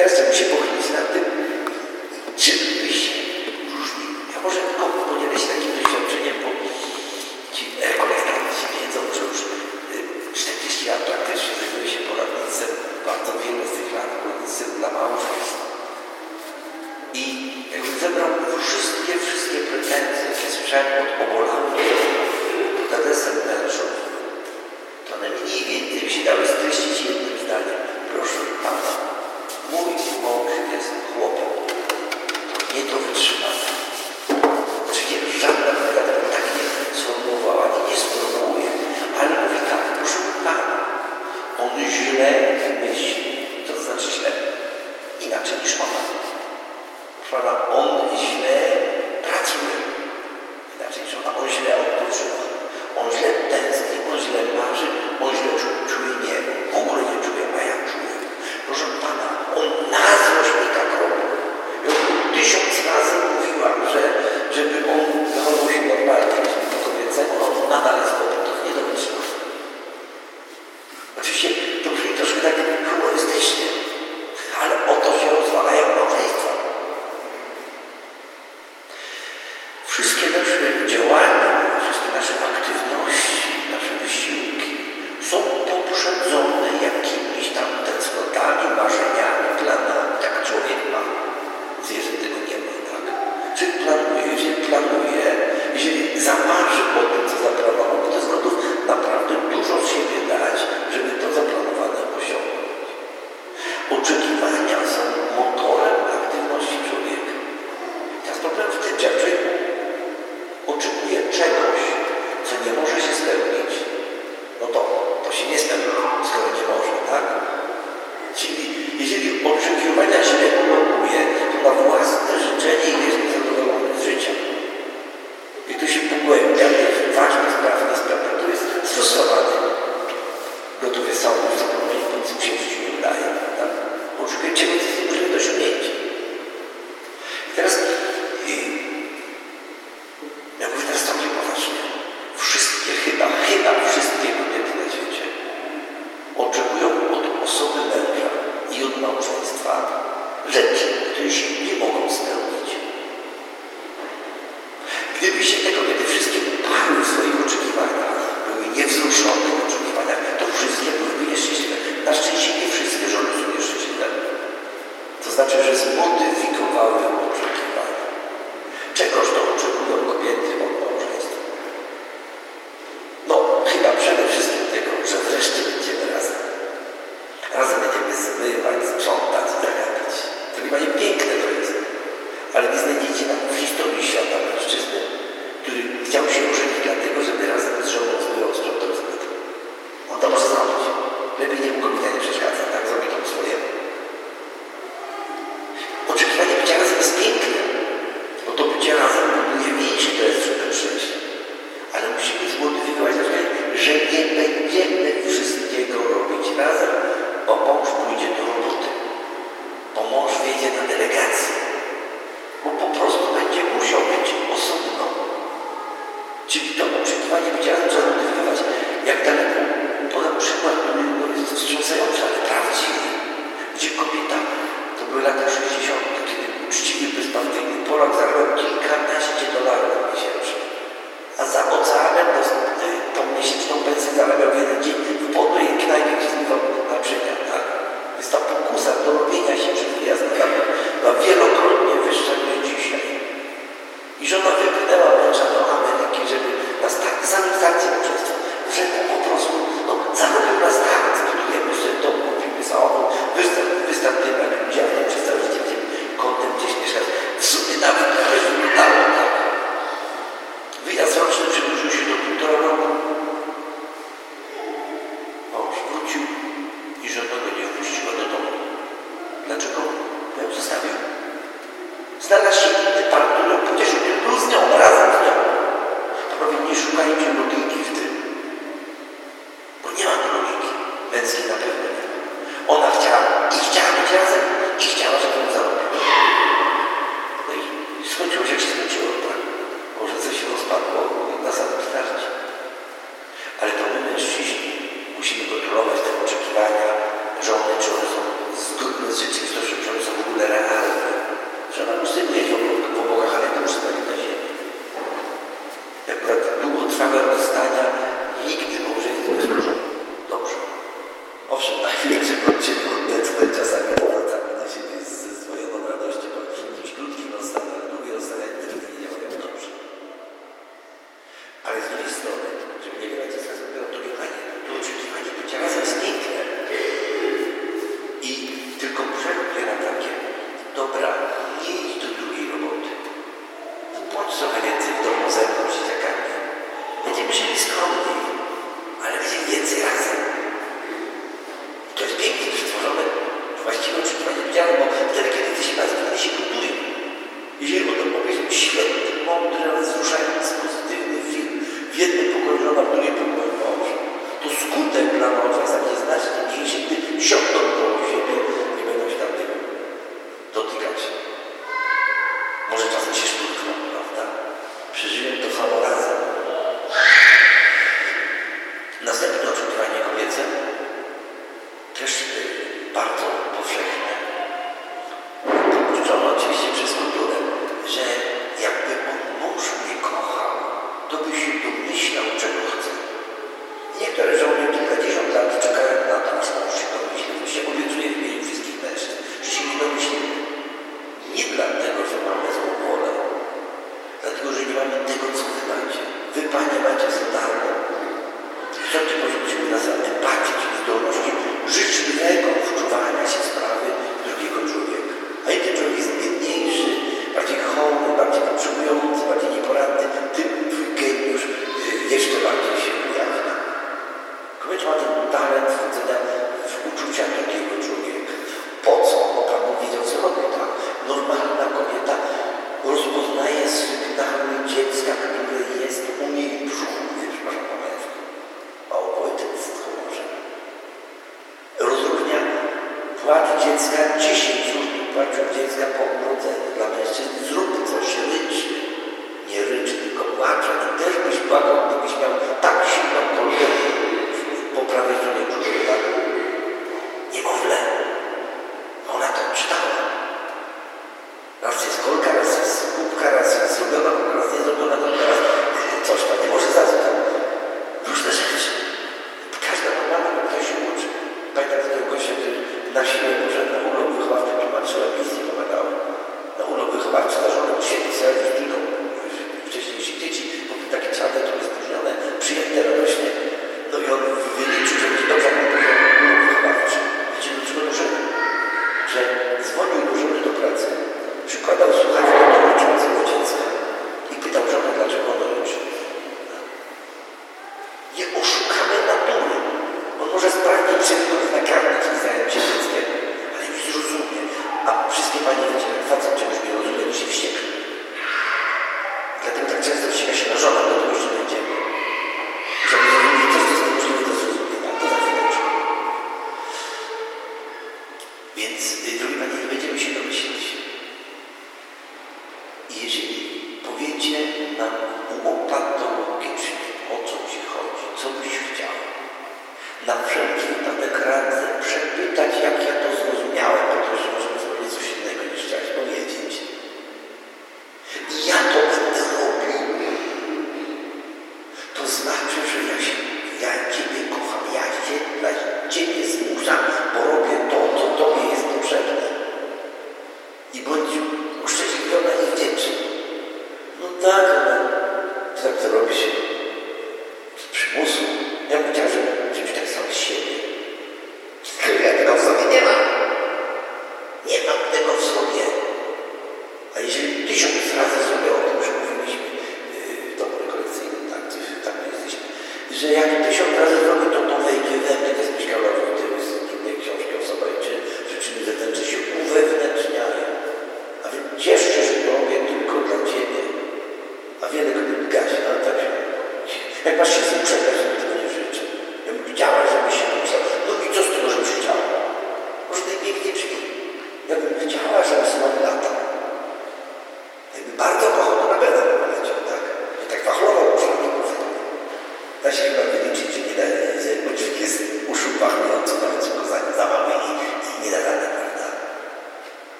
Testament souls.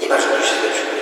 你把手机东西去？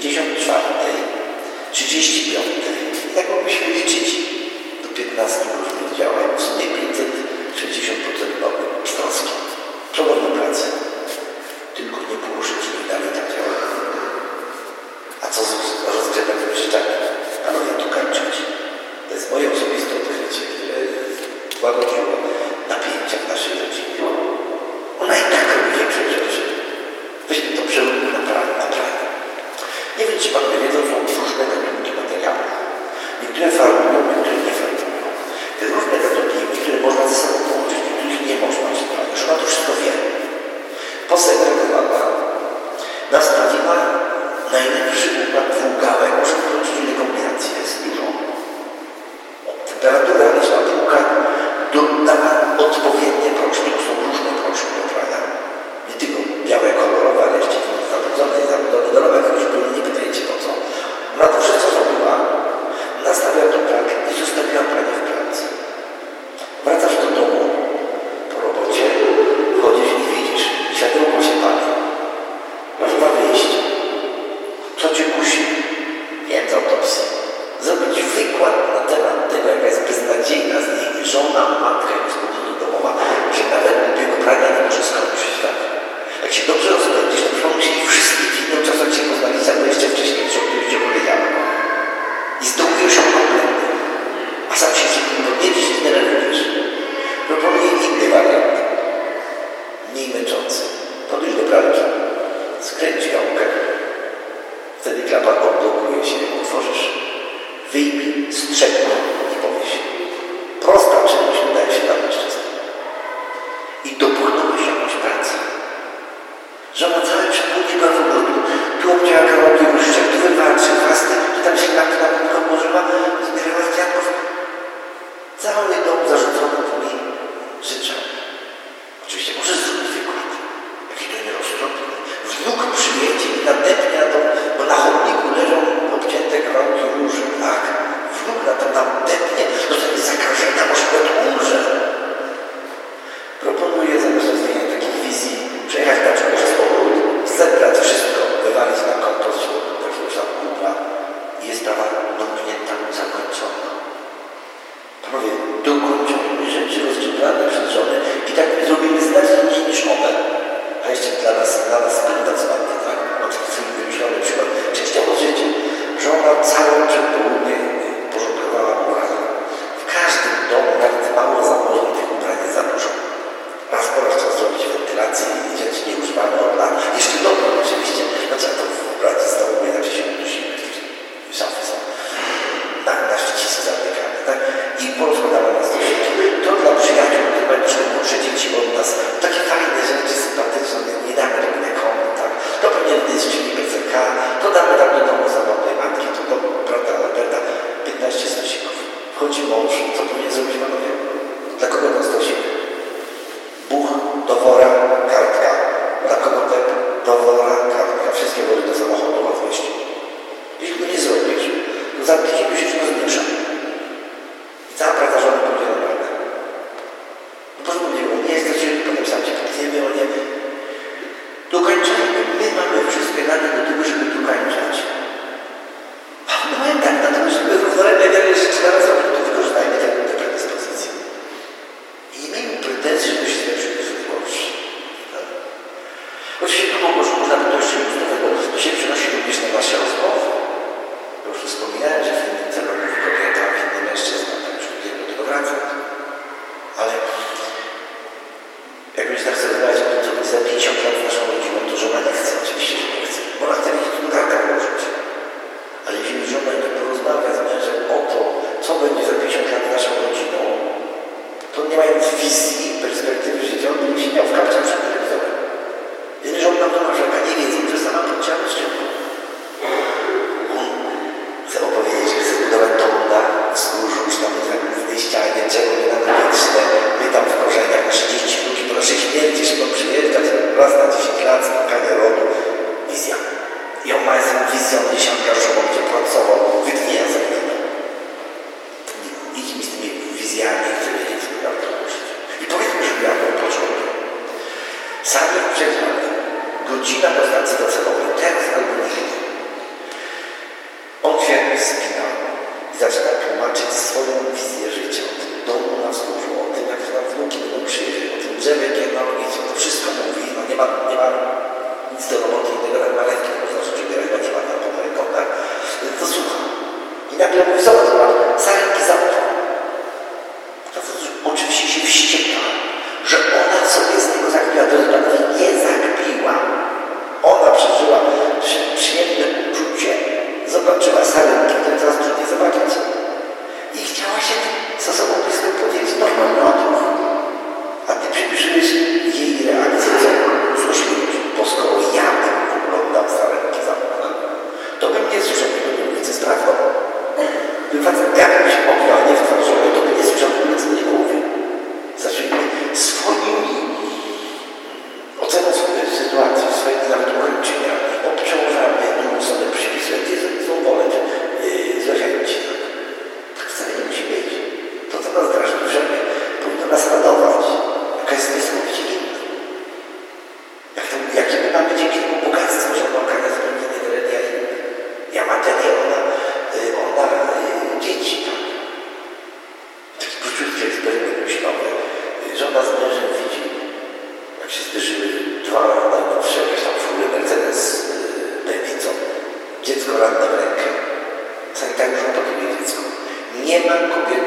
54, 35. Jak mogliśmy liczyć do 15 różnych działań, w sumie 560 potrzebnych kształców. Szanowni pracy. Los desacreditamos. wizji, perspektywy życiowej musi miał w kapcie. branco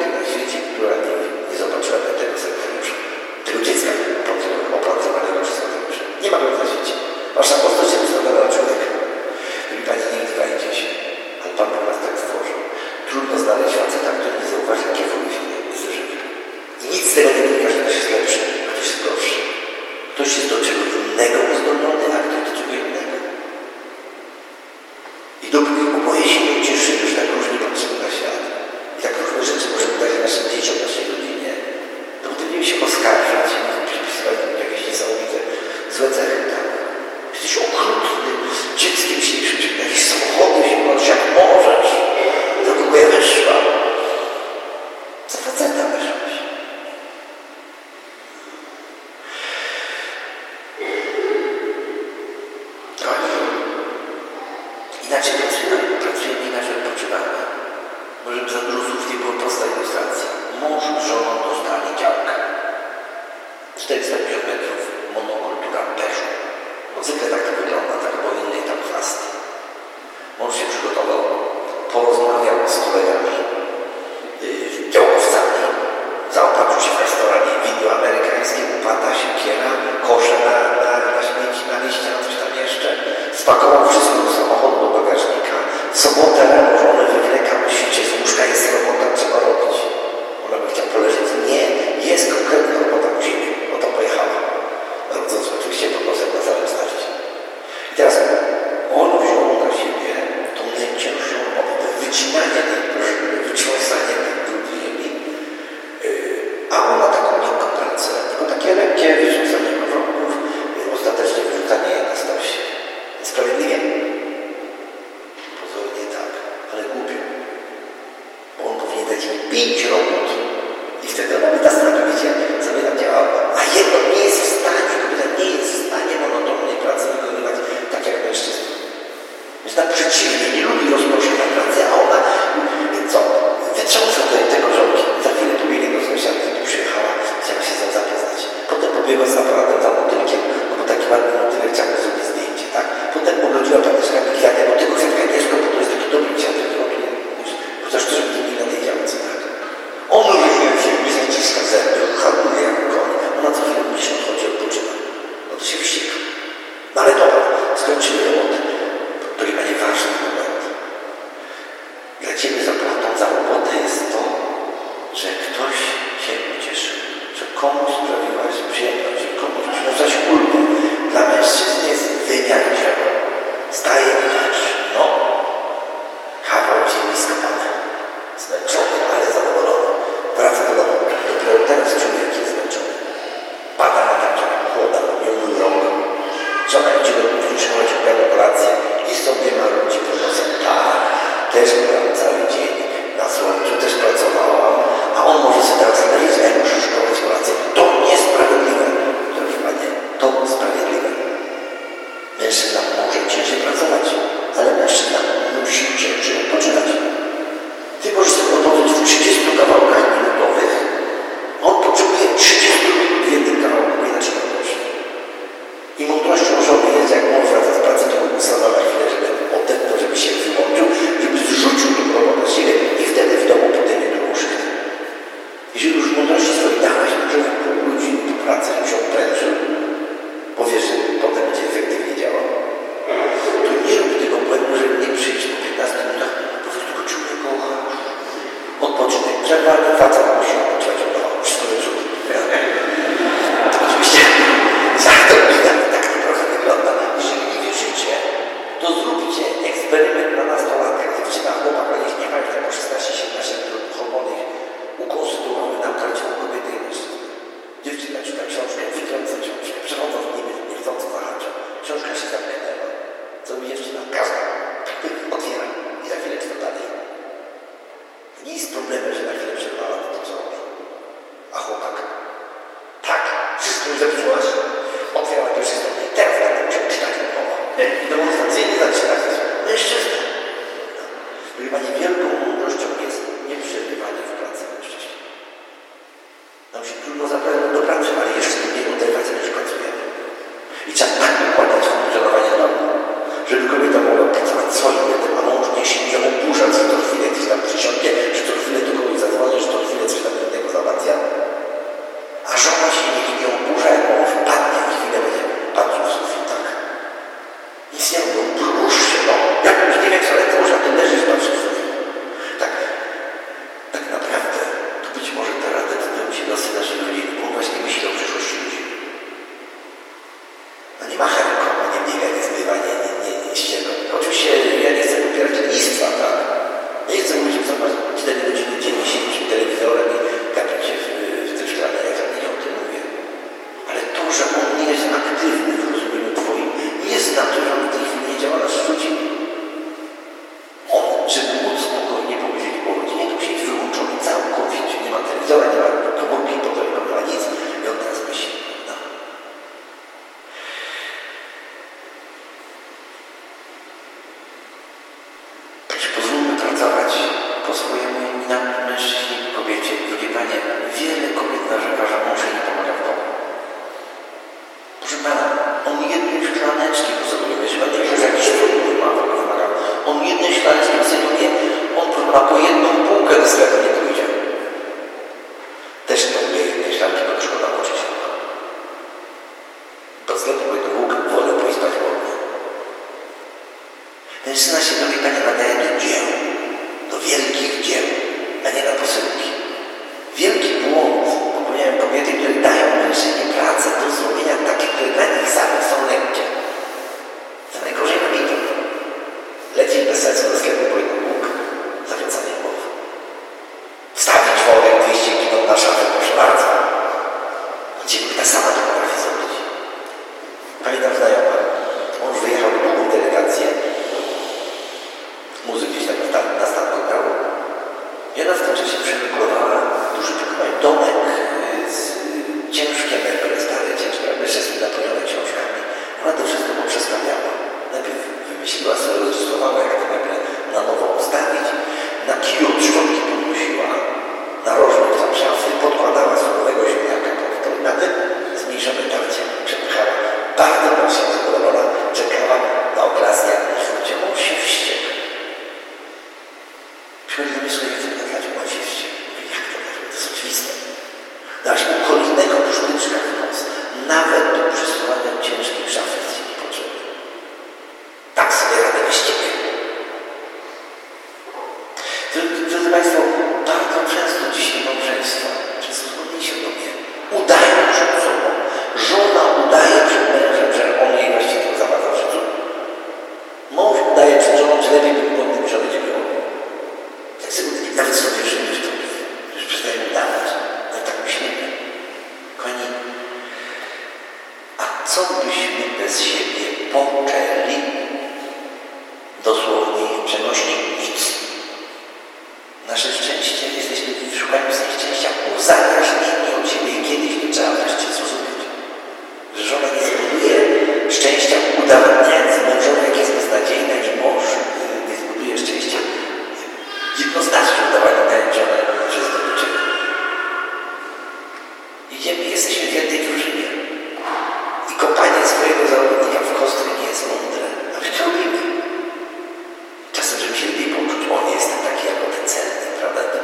przeciwnie, nie lubi rozproszenia pracy, a ona co? Wytrząsa do tego żołki. Za chwilę tu mieli do sąsiadki, tu przyjechała, chciała się z nią zapoznać. Potem pobiegła z aparatem za motylkiem, bo taki ładny motyl chciałby zrobić zdjęcie, tak? Potem pogodziła praktycznie kwiatem, bo tego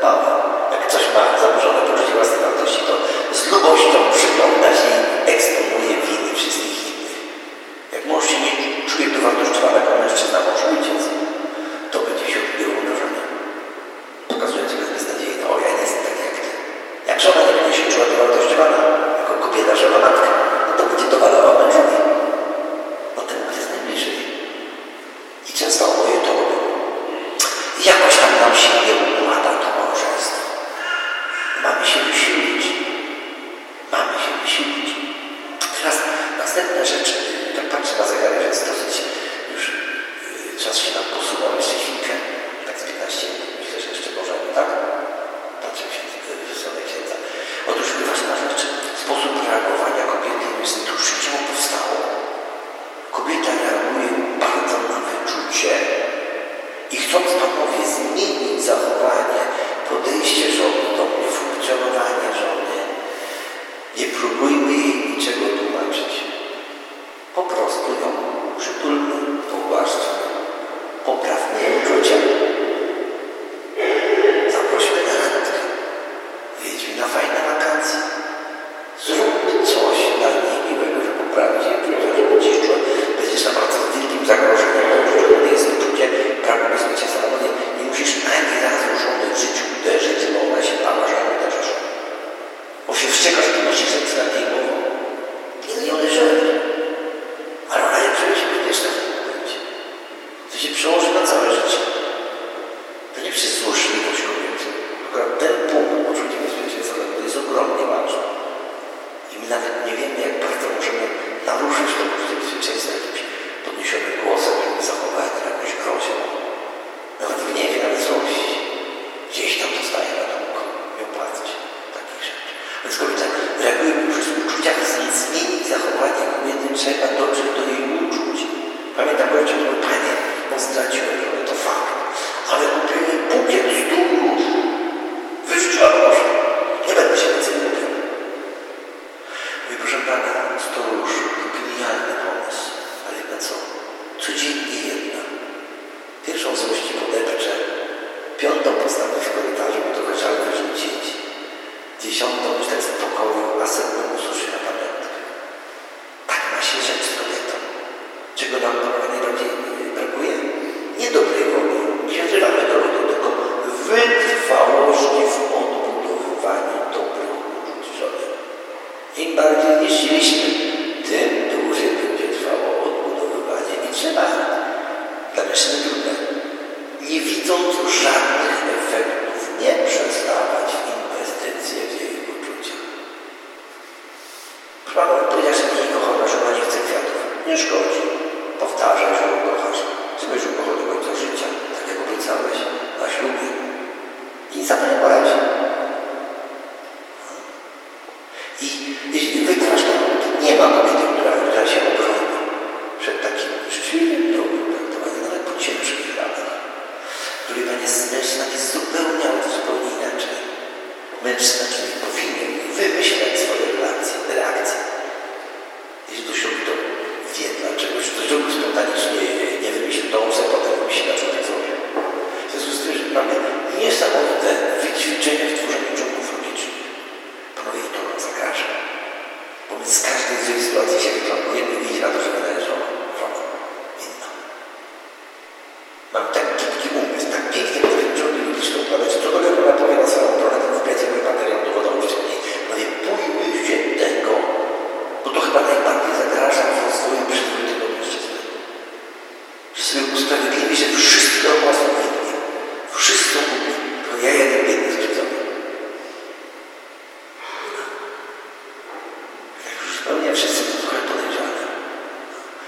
Oh, bo zdradziłem,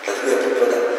las voy a.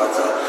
na słowo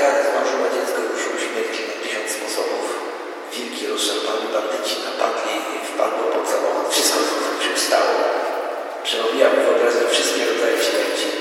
karę zmarzyła dziecko już uśmierci na tysiąc sposobów. Wilki, rozszarpani bandyci napadli, i wpadło pod samochód, wszystko co się stało. Przerobiła mi wyobraźnię wszystkie rodzaje śmierci.